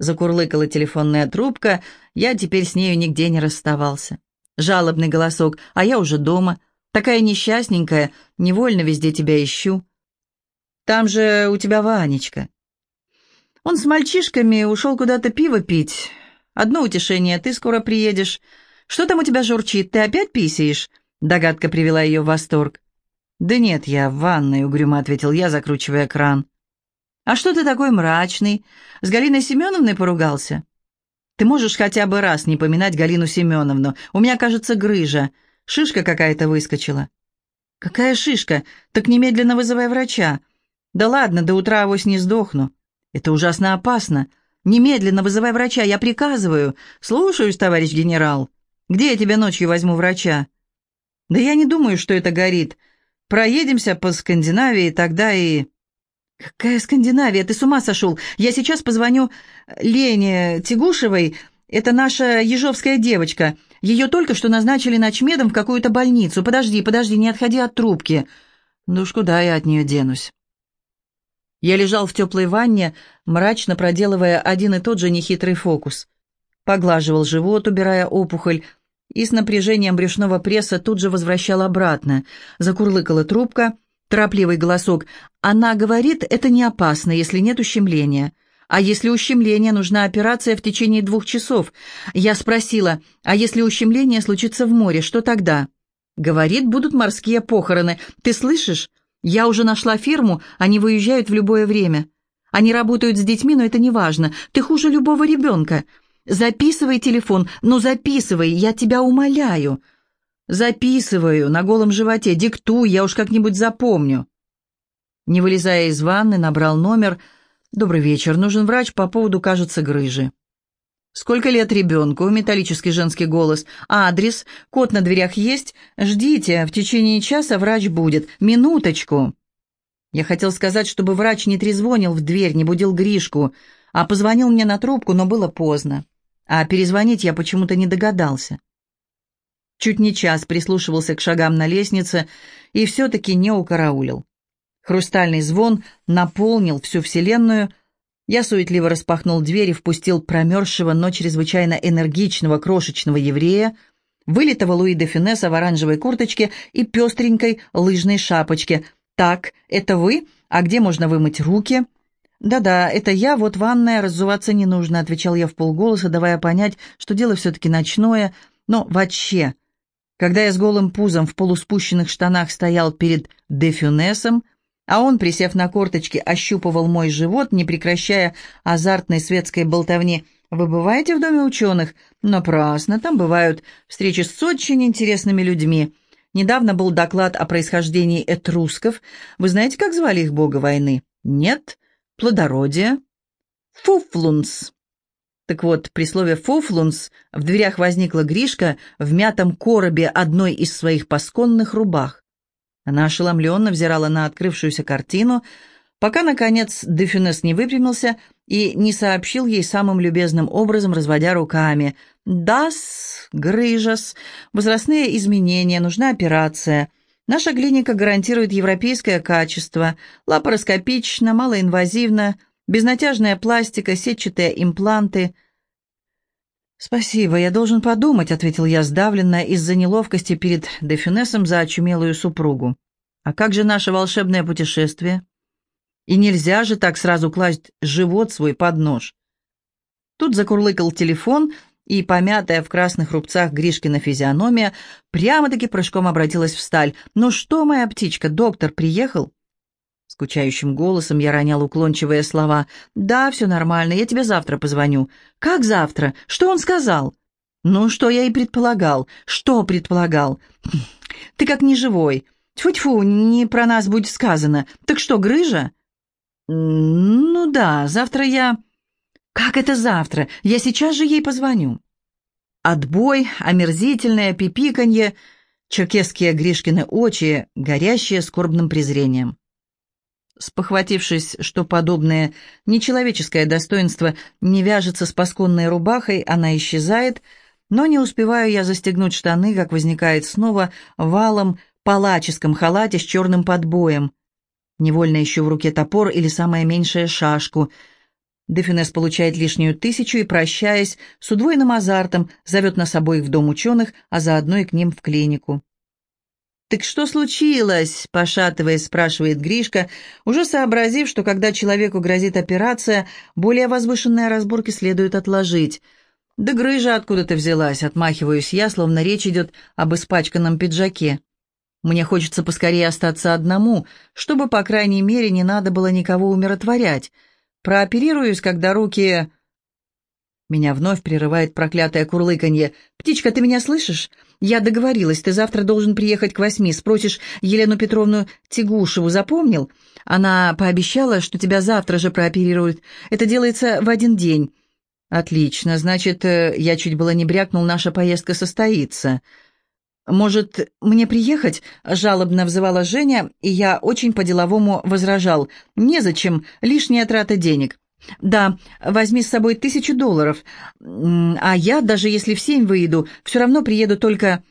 Закурлыкала телефонная трубка, я теперь с нею нигде не расставался. Жалобный голосок, а я уже дома. Такая несчастненькая, невольно везде тебя ищу. Там же у тебя Ванечка. Он с мальчишками ушел куда-то пиво пить. Одно утешение, ты скоро приедешь. Что там у тебя журчит, ты опять писаешь?» Догадка привела ее в восторг. «Да нет, я в ванной», — угрюмо ответил я, закручивая кран. «А что ты такой мрачный? С Галиной Семеновной поругался?» «Ты можешь хотя бы раз не поминать Галину Семеновну. У меня, кажется, грыжа. Шишка какая-то выскочила». «Какая шишка? Так немедленно вызывай врача». «Да ладно, до утра авось не сдохну». «Это ужасно опасно. Немедленно вызывай врача, я приказываю. Слушаюсь, товарищ генерал. Где я тебя ночью возьму врача?» «Да я не думаю, что это горит. Проедемся по Скандинавии, тогда и...» «Какая Скандинавия? Ты с ума сошел? Я сейчас позвоню Лене Тягушевой. Это наша ежовская девочка. Ее только что назначили ночмедом в какую-то больницу. Подожди, подожди, не отходи от трубки. Ну уж куда я от нее денусь?» Я лежал в теплой ванне, мрачно проделывая один и тот же нехитрый фокус. Поглаживал живот, убирая опухоль, и с напряжением брюшного пресса тут же возвращал обратно. Закурлыкала трубка, торопливый голосок. «Она говорит, это не опасно, если нет ущемления. А если ущемление, нужна операция в течение двух часов. Я спросила, а если ущемление случится в море, что тогда?» «Говорит, будут морские похороны. Ты слышишь? Я уже нашла фирму, они выезжают в любое время. Они работают с детьми, но это не важно. Ты хуже любого ребенка. Записывай телефон, ну записывай, я тебя умоляю. Записываю на голом животе, диктуй, я уж как-нибудь запомню. Не вылезая из ванны, набрал номер. «Добрый вечер, нужен врач по поводу, кажется, грыжи». «Сколько лет ребенку?» — металлический женский голос. «Адрес? Код на дверях есть? Ждите, в течение часа врач будет. Минуточку!» Я хотел сказать, чтобы врач не трезвонил в дверь, не будил Гришку, а позвонил мне на трубку, но было поздно. А перезвонить я почему-то не догадался. Чуть не час прислушивался к шагам на лестнице и все-таки не укараулил. Хрустальный звон наполнил всю вселенную — я суетливо распахнул дверь и впустил промерзшего, но чрезвычайно энергичного крошечного еврея, вылитого Луи де Финесса в оранжевой курточке и пестренькой лыжной шапочке. «Так, это вы? А где можно вымыть руки?» «Да-да, это я, вот ванная, раззуваться не нужно», — отвечал я в полголоса, давая понять, что дело все-таки ночное, но вообще. Когда я с голым пузом в полуспущенных штанах стоял перед де Фюнесом, а он, присев на корточки, ощупывал мой живот, не прекращая азартной светской болтовни. «Вы бываете в Доме ученых?» «Напрасно, там бывают встречи с очень интересными людьми. Недавно был доклад о происхождении этрусков. Вы знаете, как звали их бога войны?» «Нет. Плодородие?» «Фуфлунс». Так вот, при слове «фуфлунс» в дверях возникла Гришка в мятом коробе одной из своих пасконных рубах. Она ошеломленно взирала на открывшуюся картину, пока, наконец, Дефюнес не выпрямился и не сообщил ей самым любезным образом, разводя руками. «Дас, грыжас, возрастные изменения, нужна операция. Наша клиника гарантирует европейское качество, лапароскопично, малоинвазивно, безнатяжная пластика, сетчатые импланты». «Спасибо, я должен подумать», — ответил я сдавленно из-за неловкости перед Дефинесом за очумелую супругу. «А как же наше волшебное путешествие? И нельзя же так сразу класть живот свой под нож». Тут закурлыкал телефон, и помятая в красных рубцах Гришкина физиономия прямо-таки прыжком обратилась в сталь. «Ну что, моя птичка, доктор приехал?» Скучающим голосом я ронял уклончивые слова. «Да, все нормально, я тебе завтра позвоню». «Как завтра? Что он сказал?» «Ну, что я и предполагал. Что предполагал?» «Ты как неживой. Тьфу-тьфу, не про нас будет сказано. Так что, грыжа?» «Ну да, завтра я...» «Как это завтра? Я сейчас же ей позвоню». Отбой, омерзительное пипиканье, черкесские Гришкины очи, горящие скорбным презрением. Спохватившись, что подобное нечеловеческое достоинство не вяжется с пасконной рубахой, она исчезает, но не успеваю я застегнуть штаны, как возникает снова валом палаческом халате с черным подбоем. Невольно ищу в руке топор или самое меньшее шашку. Дефинес получает лишнюю тысячу и, прощаясь, с удвоенным азартом зовет нас обоих в дом ученых, а заодно и к ним в клинику. «Так что случилось?» – пошатываясь, спрашивает Гришка, уже сообразив, что когда человеку грозит операция, более возвышенные разборки следует отложить. «Да грыжа откуда-то взялась», – отмахиваюсь я, словно речь идет об испачканном пиджаке. Мне хочется поскорее остаться одному, чтобы, по крайней мере, не надо было никого умиротворять. Прооперируюсь, когда руки... Меня вновь прерывает проклятое курлыканье. «Птичка, ты меня слышишь? Я договорилась, ты завтра должен приехать к восьми. Спросишь Елену Петровну Тягушеву, запомнил? Она пообещала, что тебя завтра же прооперируют. Это делается в один день». «Отлично. Значит, э, я чуть было не брякнул, наша поездка состоится». «Может, мне приехать?» – жалобно взывала Женя, и я очень по-деловому возражал. «Незачем, лишняя трата денег». «Да, возьми с собой тысячу долларов, а я, даже если в семь выйду, все равно приеду только...»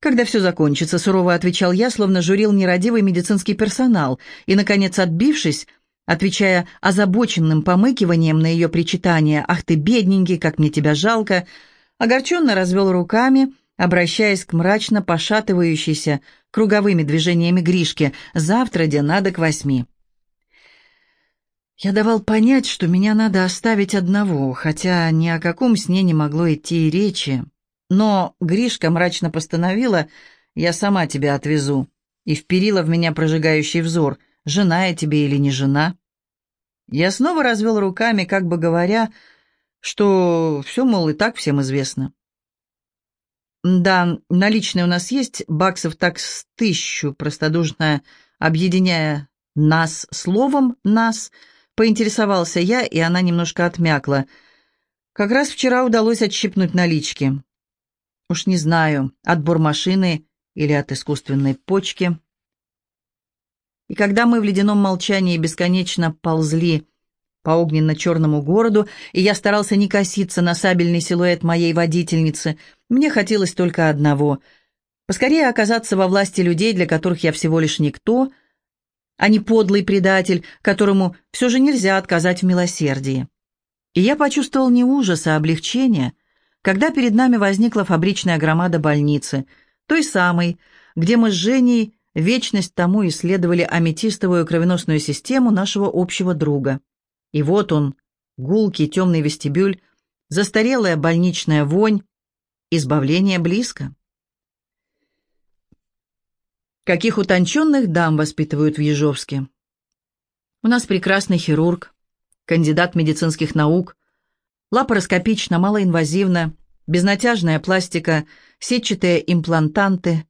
«Когда все закончится», — сурово отвечал я, словно журил нерадивый медицинский персонал, и, наконец, отбившись, отвечая озабоченным помыкиванием на ее причитание «Ах ты, бедненький, как мне тебя жалко», огорченно развел руками, обращаясь к мрачно пошатывающейся круговыми движениями Гришке «Завтра, где надо, к восьми». Я давал понять, что меня надо оставить одного, хотя ни о каком сне не могло идти и речи. Но Гришка мрачно постановила, я сама тебя отвезу, и вперила в меня прожигающий взор, жена я тебе или не жена. Я снова развел руками, как бы говоря, что все, мол, и так всем известно. Да, наличные у нас есть, баксов так с тысячу, простодушно объединяя нас словом «нас», Поинтересовался я, и она немножко отмякла. Как раз вчера удалось отщипнуть налички. Уж не знаю, от бормашины или от искусственной почки. И когда мы в ледяном молчании бесконечно ползли по огненно-черному городу, и я старался не коситься на сабельный силуэт моей водительницы, мне хотелось только одного — поскорее оказаться во власти людей, для которых я всего лишь никто — а не подлый предатель, которому все же нельзя отказать в милосердии. И я почувствовал не ужас, а облегчение, когда перед нами возникла фабричная громада больницы, той самой, где мы с Женей вечность тому исследовали аметистовую кровеносную систему нашего общего друга. И вот он, гулкий темный вестибюль, застарелая больничная вонь, избавление близко. Каких утонченных дам воспитывают в Ежовске. У нас прекрасный хирург, кандидат медицинских наук, лапароскопично, малоинвазивно, безнатяжная пластика, сетчатые имплантанты.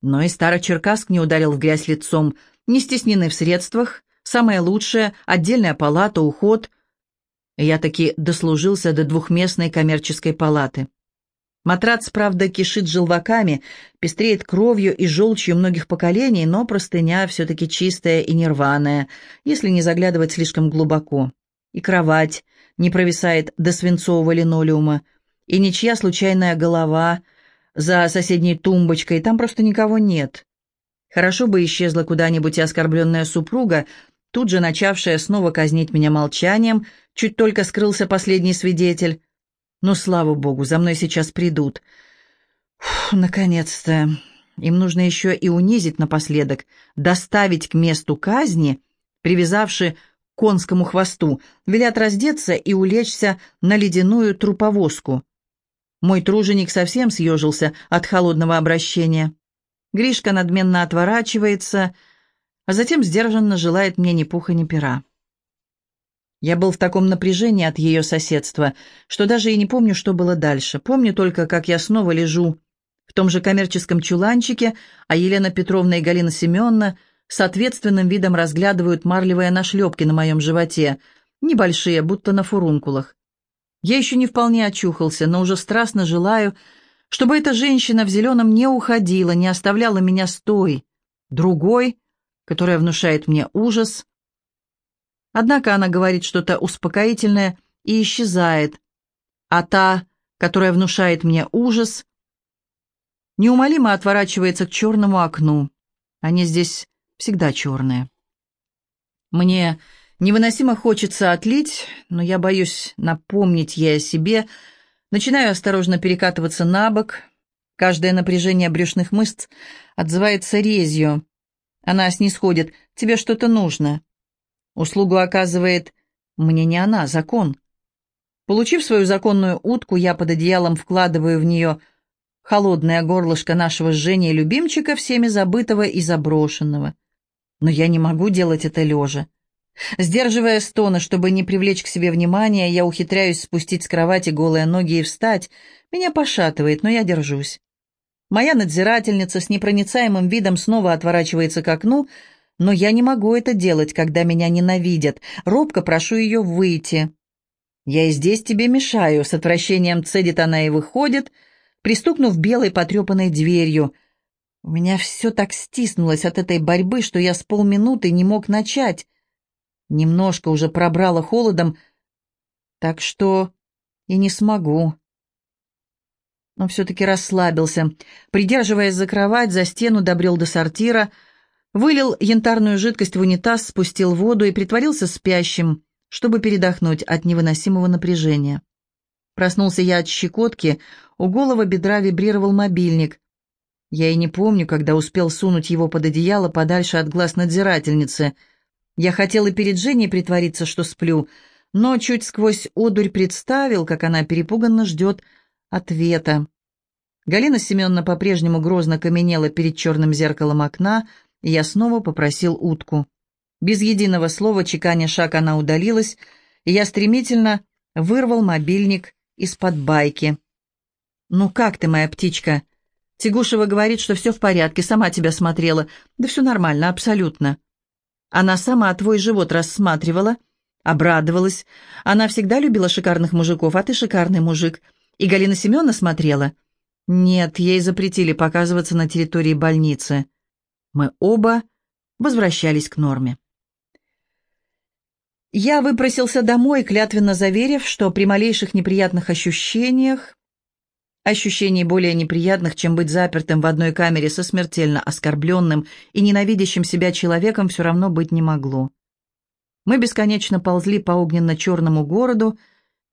Но и Старочеркасск не ударил в грязь лицом, не стеснены в средствах, самое лучшее, отдельная палата, уход. Я таки дослужился до двухместной коммерческой палаты. Матрац, правда, кишит желваками, пестреет кровью и желчью многих поколений, но простыня все-таки чистая и нерваная, если не заглядывать слишком глубоко. И кровать не провисает до свинцового линолеума, и ничья случайная голова за соседней тумбочкой, там просто никого нет. Хорошо бы исчезла куда-нибудь оскорбленная супруга, тут же начавшая снова казнить меня молчанием, чуть только скрылся последний свидетель, но, слава богу, за мной сейчас придут. Наконец-то. Им нужно еще и унизить напоследок, доставить к месту казни, привязавши к конскому хвосту, велят раздеться и улечься на ледяную труповозку. Мой труженик совсем съежился от холодного обращения. Гришка надменно отворачивается, а затем сдержанно желает мне ни пуха, ни пера. Я был в таком напряжении от ее соседства, что даже и не помню, что было дальше. Помню только, как я снова лежу в том же коммерческом чуланчике, а Елена Петровна и Галина Семеновна с ответственным видом разглядывают марлевые нашлепки на моем животе, небольшие, будто на фурункулах. Я еще не вполне очухался, но уже страстно желаю, чтобы эта женщина в зеленом не уходила, не оставляла меня с той, другой, которая внушает мне ужас, Однако она говорит что-то успокоительное и исчезает, а та, которая внушает мне ужас, неумолимо отворачивается к черному окну. Они здесь всегда черные. Мне Невыносимо хочется отлить, но я боюсь напомнить ей о себе. Начинаю осторожно перекатываться на бок. Каждое напряжение брюшных мышц отзывается резью. Она снисходит. «Тебе что-то нужно». Услугу оказывает мне не она, закон. Получив свою законную утку, я под одеялом вкладываю в нее холодное горлышко нашего жжения любимчика, всеми забытого и заброшенного. Но я не могу делать это лежа. Сдерживая стоны, чтобы не привлечь к себе внимания, я ухитряюсь спустить с кровати голые ноги и встать. Меня пошатывает, но я держусь. Моя надзирательница с непроницаемым видом снова отворачивается к окну, но я не могу это делать, когда меня ненавидят. Робко прошу ее выйти. «Я и здесь тебе мешаю», — с отвращением цедит она и выходит, пристукнув белой потрепанной дверью. У меня все так стиснулось от этой борьбы, что я с полминуты не мог начать. Немножко уже пробрало холодом, так что и не смогу. Но все-таки расслабился. Придерживаясь за кровать, за стену добрел до сортира, вылил янтарную жидкость в унитаз, спустил воду и притворился спящим, чтобы передохнуть от невыносимого напряжения. Проснулся я от щекотки, у голого бедра вибрировал мобильник. Я и не помню, когда успел сунуть его под одеяло подальше от глаз надзирательницы — я хотел и перед Женей притвориться, что сплю, но чуть сквозь одурь представил, как она перепуганно ждет ответа. Галина Семеновна по-прежнему грозно каменела перед черным зеркалом окна, я снова попросил утку. Без единого слова, чеканя шаг, она удалилась, и я стремительно вырвал мобильник из-под байки. «Ну как ты, моя птичка?» Тягушева говорит, что все в порядке, сама тебя смотрела. Да все нормально, абсолютно. Она сама твой живот рассматривала, обрадовалась. Она всегда любила шикарных мужиков, а ты шикарный мужик. И Галина Семеновна смотрела? Нет, ей запретили показываться на территории больницы. Мы оба возвращались к норме. Я выпросился домой, клятвенно заверив, что при малейших неприятных ощущениях Ощущений более неприятных, чем быть запертым в одной камере со смертельно оскорбленным и ненавидящим себя человеком, все равно быть не могло. Мы бесконечно ползли по огненно-черному городу,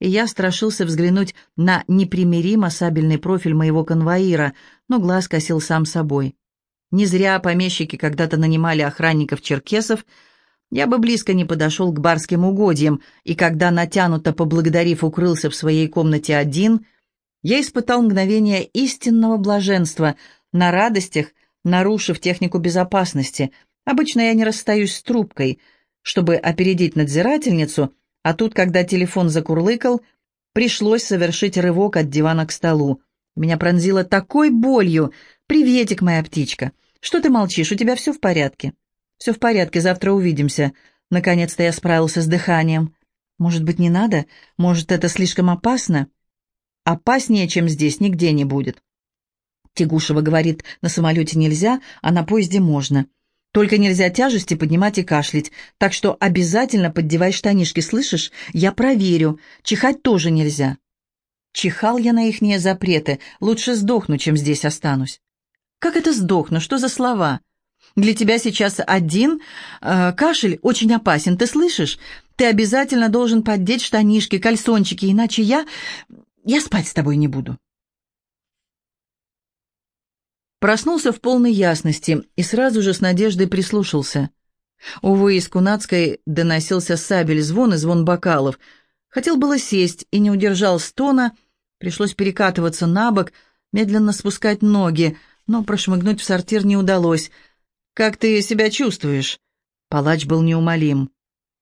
и я страшился взглянуть на непримиримо сабельный профиль моего конвоира, но глаз косил сам собой. Не зря помещики когда-то нанимали охранников-черкесов, я бы близко не подошел к барским угодьям, и когда, натянуто поблагодарив, укрылся в своей комнате один — я испытал мгновение истинного блаженства на радостях, нарушив технику безопасности. Обычно я не расстаюсь с трубкой, чтобы опередить надзирательницу, а тут, когда телефон закурлыкал, пришлось совершить рывок от дивана к столу. Меня пронзило такой болью. «Приветик, моя птичка! Что ты молчишь? У тебя все в порядке?» «Все в порядке, завтра увидимся». Наконец-то я справился с дыханием. «Может быть, не надо? Может, это слишком опасно?» Опаснее, чем здесь, нигде не будет. Тягушева говорит, на самолете нельзя, а на поезде можно. Только нельзя тяжести поднимать и кашлять, так что обязательно поддевай штанишки, слышишь? Я проверю. Чихать тоже нельзя. Чихал я на ихние запреты, лучше сдохну, чем здесь останусь. Как это сдохну? Что за слова? Для тебя сейчас один э, кашель очень опасен, ты слышишь? Ты обязательно должен поддеть штанишки, кальсончики, иначе я... Я спать с тобой не буду. Проснулся в полной ясности и сразу же с надеждой прислушался. Увы, из Кунацкой доносился сабель звон и звон бокалов. Хотел было сесть и не удержал стона, пришлось перекатываться на бок, медленно спускать ноги, но прошмыгнуть в сортир не удалось. «Как ты себя чувствуешь?» Палач был неумолим.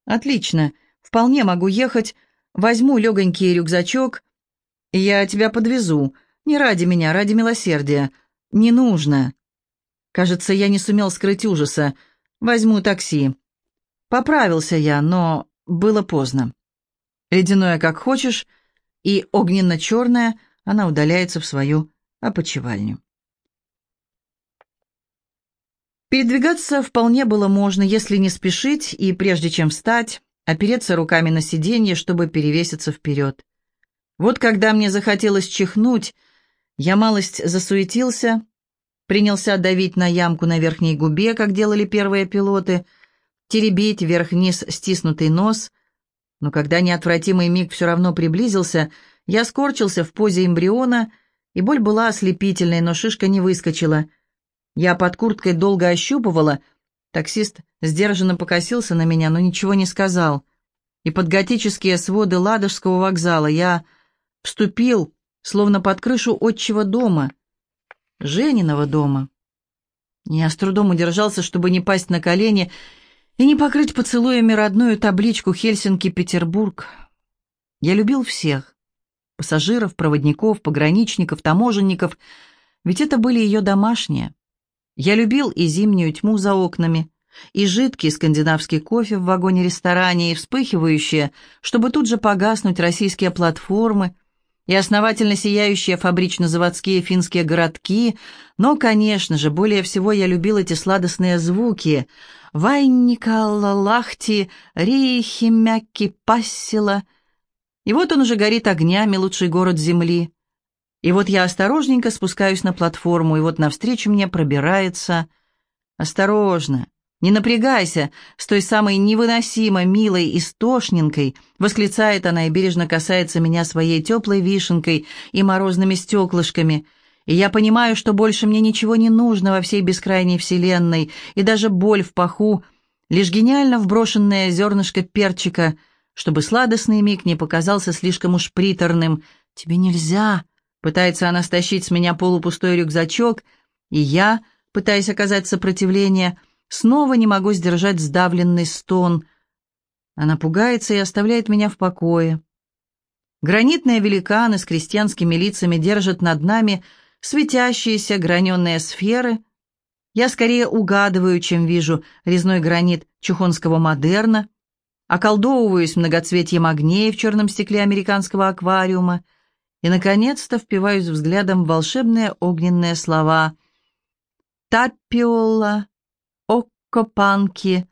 «Отлично, вполне могу ехать. Возьму легонький рюкзачок, «Я тебя подвезу. Не ради меня, ради милосердия. Не нужно». Кажется, я не сумел скрыть ужаса. Возьму такси. Поправился я, но было поздно. Ледяное как хочешь, и огненно-черное она удаляется в свою опочивальню. Передвигаться вполне было можно, если не спешить, и прежде чем встать, опереться руками на сиденье, чтобы перевеситься вперед. Вот когда мне захотелось чихнуть, я малость засуетился, принялся давить на ямку на верхней губе, как делали первые пилоты. теребить вверх-вниз стиснутый нос. Но когда неотвратимый миг все равно приблизился, я скорчился в позе эмбриона, и боль была ослепительной, но шишка не выскочила. Я под курткой долго ощупывала. Таксист сдержанно покосился на меня, но ничего не сказал. И под готические своды Ладожского вокзала я вступил, словно под крышу отчего дома, Жениного дома. Я с трудом удержался, чтобы не пасть на колени и не покрыть поцелуями родную табличку «Хельсинки-Петербург». Я любил всех. Пассажиров, проводников, пограничников, таможенников. Ведь это были ее домашние. Я любил и зимнюю тьму за окнами, и жидкий скандинавский кофе в вагоне-ресторане, и вспыхивающие, чтобы тут же погаснуть российские платформы, и основательно сияющие фабрично-заводские финские городки, но, конечно же, более всего я любил эти сладостные звуки «Вайникалла, Лахти, Рихимяки, Пассила». И вот он уже горит огнями, лучший город Земли. И вот я осторожненько спускаюсь на платформу, и вот навстречу мне пробирается... Осторожно, «Не напрягайся!» С той самой невыносимо милой истошненкой восклицает она и бережно касается меня своей теплой вишенкой и морозными стеклышками. И я понимаю, что больше мне ничего не нужно во всей бескрайней вселенной, и даже боль в паху, лишь гениально вброшенное зернышко перчика, чтобы сладостный миг не показался слишком уж приторным. «Тебе нельзя!» — пытается она стащить с меня полупустой рюкзачок, и я, пытаясь оказать сопротивление, — Снова не могу сдержать сдавленный стон. Она пугается и оставляет меня в покое. Гранитные великаны с крестьянскими лицами держат над нами светящиеся граненые сферы. Я скорее угадываю, чем вижу резной гранит чухонского модерна, околдовываюсь многоцветьем огней в черном стекле американского аквариума и, наконец-то, впиваюсь взглядом в волшебные огненные слова «Таппиола», Копанки,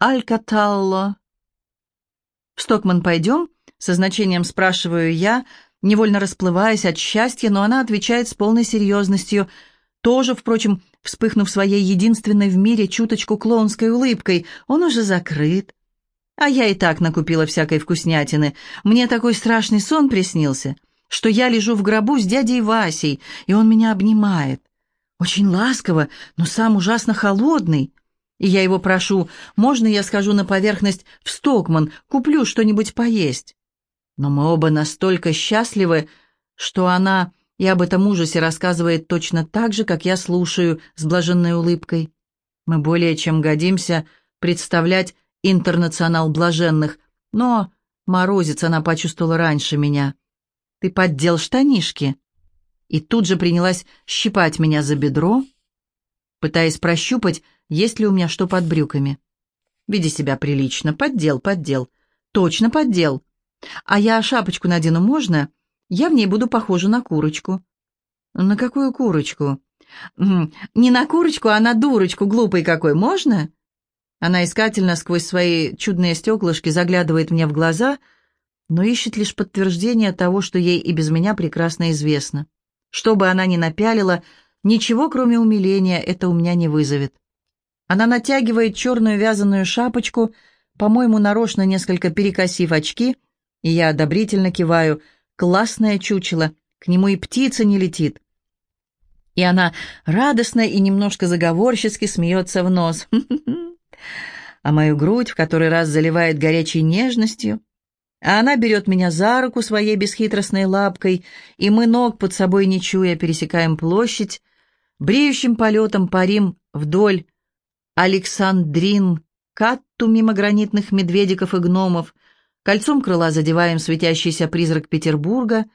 Алькаталло. «В Стокман пойдем?» — со значением спрашиваю я, невольно расплываясь от счастья, но она отвечает с полной серьезностью, тоже, впрочем, вспыхнув своей единственной в мире чуточку клоунской улыбкой. Он уже закрыт. А я и так накупила всякой вкуснятины. Мне такой страшный сон приснился, что я лежу в гробу с дядей Васей, и он меня обнимает. Очень ласково, но сам ужасно холодный. И я его прошу, можно я схожу на поверхность в Стокман, куплю что-нибудь поесть? Но мы оба настолько счастливы, что она и об этом ужасе рассказывает точно так же, как я слушаю с блаженной улыбкой. Мы более чем годимся представлять интернационал блаженных, но морозец она почувствовала раньше меня. Ты поддел штанишки. И тут же принялась щипать меня за бедро, пытаясь прощупать, есть ли у меня что под брюками. Веди себя прилично. Поддел, поддел. Точно поддел. А я шапочку надену можно? Я в ней буду похожа на курочку. На какую курочку? Не на курочку, а на дурочку, глупый какой, можно? Она искательно сквозь свои чудные стеклышки заглядывает мне в глаза, но ищет лишь подтверждение того, что ей и без меня прекрасно известно. Что бы она ни напялила, ничего, кроме умиления, это у меня не вызовет. Она натягивает черную вязаную шапочку, по-моему, нарочно несколько перекосив очки, и я одобрительно киваю. Классное чучело, к нему и птица не летит. И она радостно и немножко заговорчески смеется в нос. А мою грудь в который раз заливает горячей нежностью. А она берет меня за руку своей бесхитростной лапкой, и мы, ног под собой не чуя, пересекаем площадь, бреющим полетом парим вдоль Александрин, Катту мимо гранитных медведиков и гномов, кольцом крыла задеваем светящийся призрак Петербурга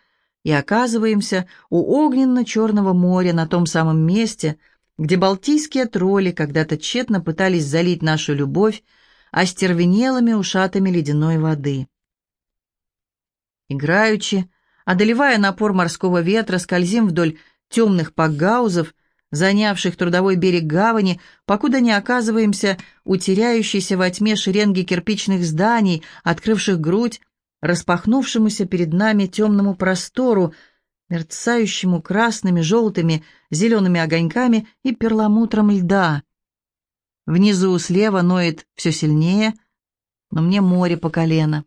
и оказываемся у огненно-черного моря на том самом месте, где балтийские тролли когда-то тщетно пытались залить нашу любовь остервенелыми ушатами ледяной воды. Играючи, одолевая напор морского ветра, скользим вдоль темных пакгаузов, занявших трудовой берег гавани, покуда не оказываемся у теряющейся во тьме шеренги кирпичных зданий, открывших грудь, распахнувшемуся перед нами темному простору, мерцающему красными, желтыми, зелеными огоньками и перламутром льда. Внизу слева ноет все сильнее, но мне море по колено.